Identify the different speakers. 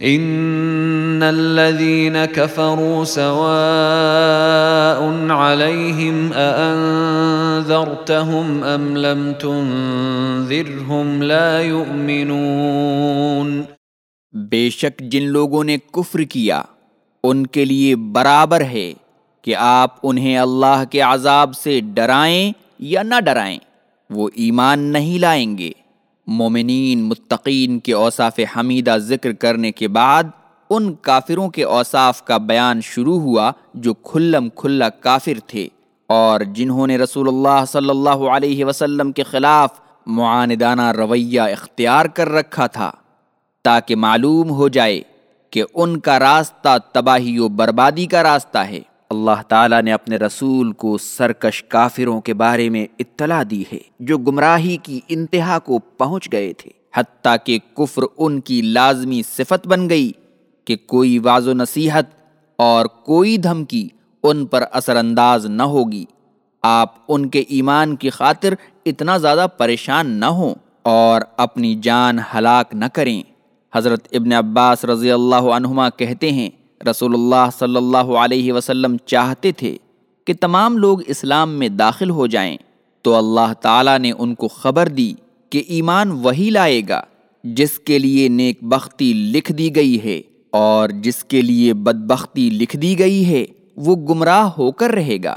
Speaker 1: ان الذين كفروا سواء عليهم اانذرتهم ام لم تنذرهم لا يؤمنون
Speaker 2: بے شک جن لوگوں نے کفر کیا، ان کے لیے برابر ہے کہ آپ انہیں اللہ کے عذاب سے ڈرائیں یا نہ ڈرائیں، وہ ایمان نہیں لائیں گے۔ مومنین، متقین کے اوصاف حمیدہ ذکر کرنے کے بعد ان کافروں کے اوصاف کا بیان شروع ہوا جو کھلم کھلا کافر تھے اور جنہوں نے رسول اللہ صلی اللہ علیہ وسلم کے خلاف معاندانہ رویہ اختیار کر رکھا تھا تاکہ معلوم ہو جائے کہ ان کا راستہ تباہی و بربادی کا راستہ ہے۔ اللہ تعالیٰ نے اپنے رسول کو سرکش کافروں کے بارے میں اطلاع دی ہے، جو گمراہی کی انتہا کو پہنچ گئے تھے۔ حتیٰ کہ کفر ان کی لازمی صفت بن گئی کہ کوئی واض و نصیحت اور کوئی دھمکی ان پر اثر انداز نہ ہوگی۔ آپ ان کے ایمان کی خاطر اتنا زیادہ پریشان نہ ہوں اور اپنی جان ہلاک نہ کریں۔ حضرت ابن عباس رضی اللہ عنہما کہتے ہیں رسول اللہ صلی اللہ علیہ وسلم چاہتے تھے کہ تمام لوگ اسلام میں داخل ہو جائیں، تو اللہ تعالیٰ نے ان کو خبر دی کہ ایمان وہی لائے گا جس کے لیے نیک بختی لکھ دی گئی ہے اور جس کے لیے بدبختی لکھ دی گئی ہے، وہ گمراہ ہو کر رہے گا۔